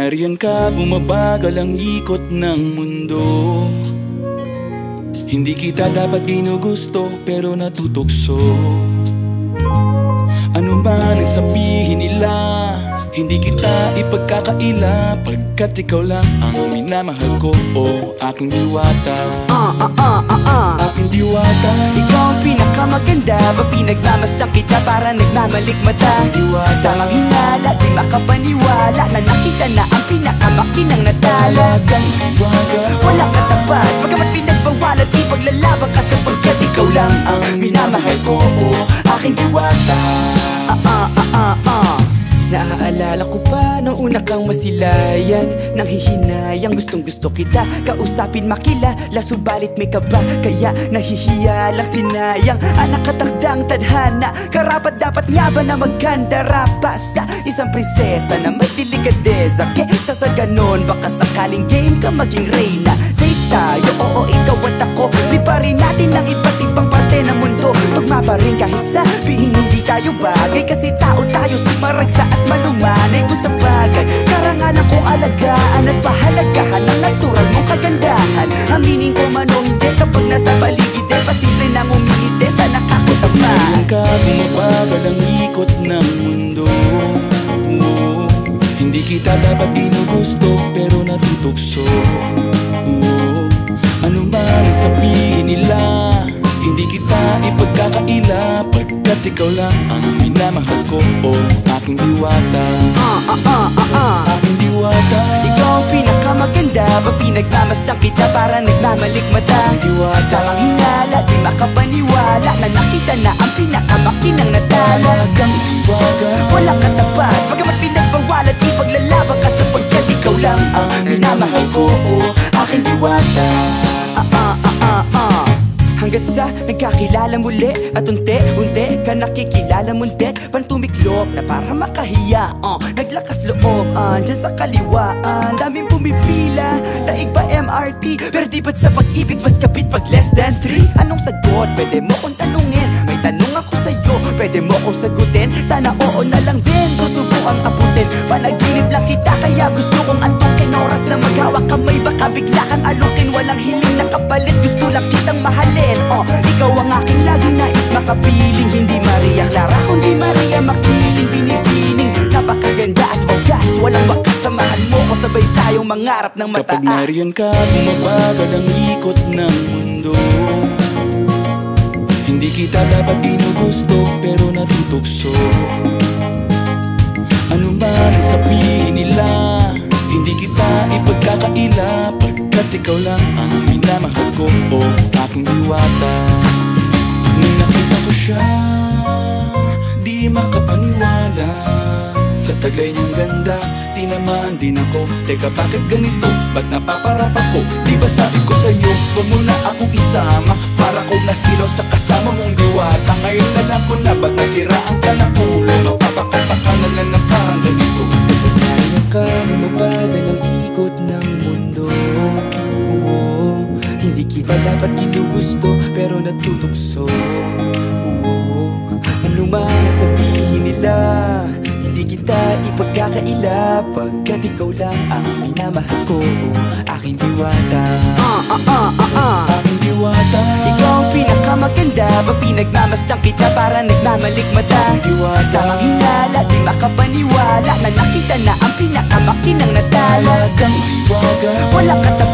nariyan ka, bumabagal ang ikot ng mundo. Hindi kita dapat ginugusto pero natutukso Ano man ang sabihin nila? Hindi kita ipagkakaila Pagkat ikaw lang ang minamahal ko. O aking diwata. Ah, ah, ah, ah, ah. Aking diwata. Ikaw ang pinakamaganda Pag pinagmamasdan kita para nagmamalik mata? Aking diwata. Tamang hinala, di makapaniwala Na nakita na ang pinakamakinang natala Talagang diwata Walang katapat Pagkamat pinagbawalan Di paglalaban ka sapagkat ikaw lang ang minamahal ko. O aking diwata Ah, ah, ah, ah, ah Naaalala ko pa nung una kang masilayan. Nang hihinayang gustong gusto kita. Kausapin makilala subalit may kaba. Kaya nahihiya lang sinayang. Anak katakdang tadhana. Karapat dapat nga ba na magkandara pa Sa isang prinsesa na may delikadeza Kesa sa ganon baka sakaling game ka maging reyna. Date tayo, oo bagay Kasi tao tayo sumaragsa at malumanay Kung sa bagay. Karangalan kong alagaan at pahalagahan Ang natural mong kagandahan. Aminin ko man o hindi kapag nasa paligid Eh pasimple nang umingiti sa nakakutama Nariyan ka, bumabagal ang ikot ng mundo. Oo, Hindi kita dapat ginugusto ikaw lang ang minamahal ko. O aking diwata. Ah, ah, ah, ah, ah. Aking diwata. Ikaw ang pinakamaganda. Pag pinagmamasdan kita para nagmamalik mata? Aking diwata. Tamang hinala, di makapaniwala Na nakita na ang pinakamakinang natala. Talagang diwata. Walang katapat. Pagkamat pinagbawalan Di paglalaban ka sapagkat ikaw lang ang minamahal ko. O aking diwata Hanggat sa nagkakilala muli. At unti-unti ka nakikilala mundet Pantumiklop na para makahiya. Uh, Naglakas loob uh, dyan sa kaliwaan Daming pumipila. Daig pa MRT Pero di ba't sa pag-ibig mas kapit pag less than 3 Anong sagot? Pwede mo kong tanungin. May tanong ako sa'yo. Pwede mo kong sagutin. Sana oo na lang din. Susubukan abutin Panaginip lang kita. Kaya gusto kong antukin. Oras na maghawak kamay. Baka bigla kang alukin Walang hiling na kapalit nais makapiling Hindi Maria Clara Kundi Maria Makiling Binibining Napakaganda at ogas. Walang makasamahan mo Kung sabay tayong mangarap ng mataas. Kapag nariyan ka, bumabagal ang ikot ng mundo. Hindi kita dapat ginugusto pero natutukso. Ano man ang sabihin nila Hindi kita ipagkakaila Pagkat ikaw lang ang minamahal ko O aking diwata makapaniwala. Sa taglay niyang ganda Tinamaan din ako. Teka bakit ganito? Ba't napaparap ako? Di ba sabi ko sa'yo Huwag mo na akong isama. Para ko nasilaw sa kasama mong diwata Ngayon alam ko na Ba't nasiraan ka ng ulo Mapapakataka na lang ng parang ganito Kaya ka bumabagal ang ikot ng mundo. Oo, Hindi kita dapat ginugusto pero natutukso Oo, Ano man ang sabihin nila Hindi kita ipagkakaila Pagkat ikaw lang ang minamahal ko. Aking diwata. Ah, ah, ah, ah, ah Aking diwata. Ikaw ang pinakamaganda Pag pinagmamasdan kita para nagmamalik mata Diwata. Tamang hinala, di makapaniwala Na nakita na ang pinakamakinang natala Talagang diwata Walang katapat